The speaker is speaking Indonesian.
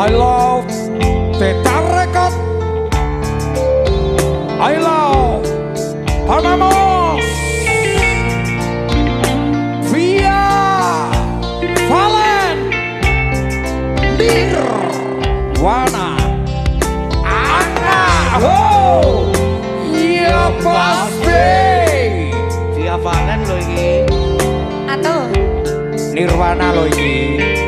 I love Teta Record I love Panamos Via Valen. Nirwana. Anna Oh Ya pasti Via Valen lagi atau Nirwana loh ini